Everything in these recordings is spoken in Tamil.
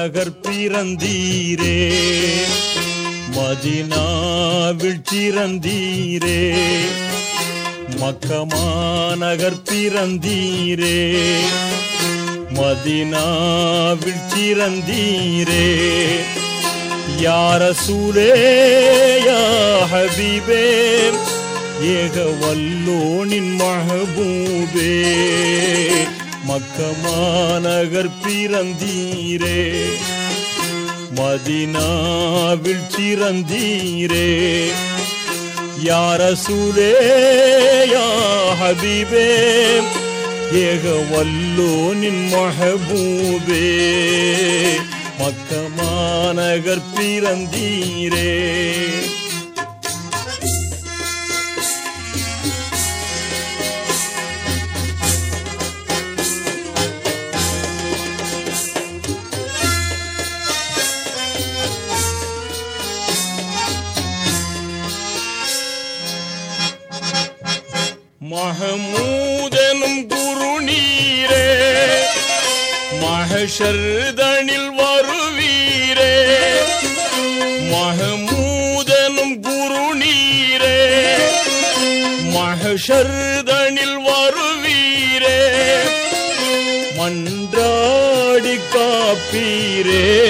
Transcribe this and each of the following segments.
நகர் பிறந்தீரே. மதினாவில் சிறந்தீரே மக்கமாநகர் பிறந்தீரே. மதினாவில் சிறந்தீரே யார சூலேயா ஹபீபே. ஏக வல்லோனின் மகபூபே. மக்கமாநகர் பிறந்தீரே. மதினாவில் சிறந்தீரே யார சூலேயா ஹபீபே. ஏக வல்லோனின் மஹபூபே. மக்கமாநகர் பிறந்தீரே. மகமூதனும் குரு நீரே மகஷர்தனில் வருவீரே. மகமூதனும் குரு நீரே மகஷர்தனில் வருவீரே. மன்றாடி காப்பீரே.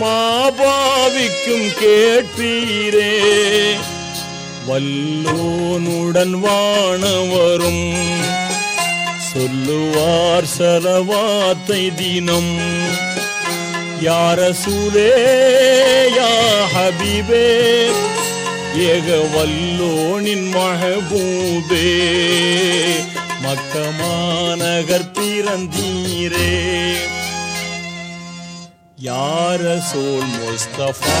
மாபாவிக்கும் கேட்பீரே. வல்லோனுடன் வானவரும் சொல்லுவார் சரவாத்தை தினம். யார சூலேயா ஹபிபே ஏக வல்லோனின் மகபூபே. மக்கமாநகர் பிறந்தீரே. யார சோல் முஸ்தபா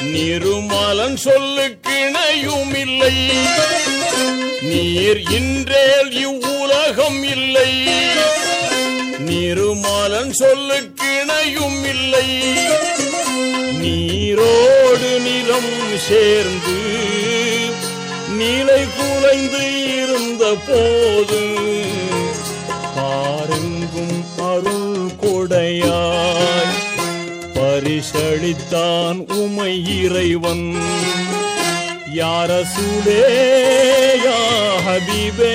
நிருமலன் சொல்லுக்கு இல்லை. நீர் இன்றேல் இவ்வுலகம் இல்லை. நிருமலன் சொல்லு இணையும் இல்லை. நீரோடு நிலம் சேர்ந்து நிலை குலைந்து இருந்த போது பாருங்கும் அருள் பரிசளித்தான் உமை இறைவன். யார சூலேயா ஹபீபே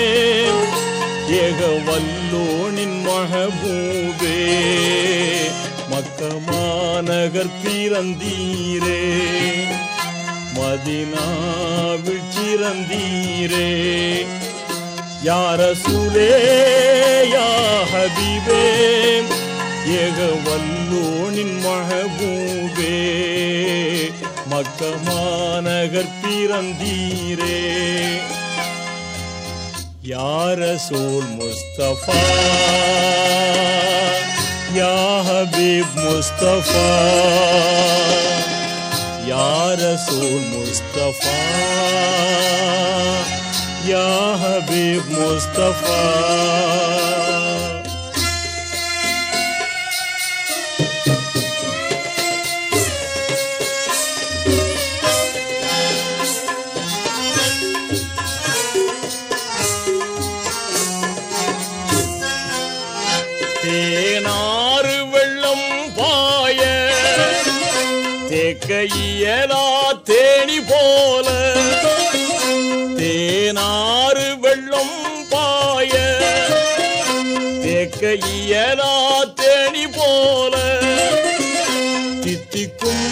ஏக வல்லோனின் மகபூபே மக்கமாநகர் பிறந்தீரே மதினாவில் சிறந்தீரே. யார சூலேயா ஹபீபே ஏக வல்லோனின் மகபூ மக்கமாநகர் பிறந்தீரே யார சோல் முஸ்தபா யா ஹபீப் முஸ்தபா யார சோல் முஸ்தபா யா ஹபீப் முஸ்தபா இயலா தேனி போல. தேனாறு வெள்ளம் பாய. தேக்க இயலா தேனி போல. தித்திக்கும்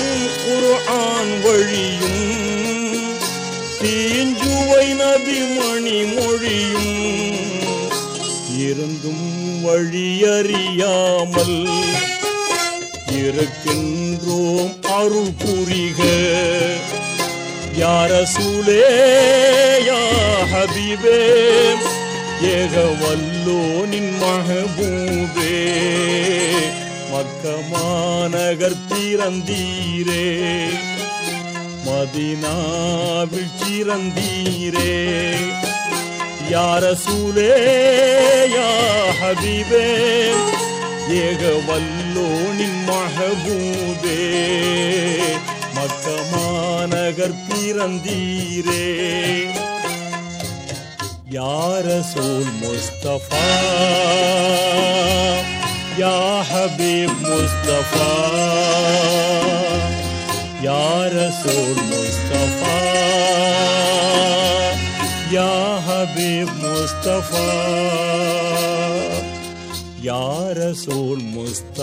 குர்ஆன் வழியும் தீஞ்சுவை நபி மணி மொழியும். இருந்தும் வழியறியாமல் இருக்கின்றோம் அருள் புரிக. யார சூலே யா ஹபீபே? ஏக வல்லோனின் மகபூபே. மக்கமாநகர் பிறந்தீரே மதினாவில் திறந்தீரே யார சூலே ஹபீபே? ஏக வல்லோனின் மகபூபே மக்கமாநகர் பிறந்தீரே. யார சூல் முஸ்தபா? யா ஹபீப் முஸ்தபா? யார சூல் முஸ்தபா? யா ஹபீப் முஸ்தபா? रसूल् मस्त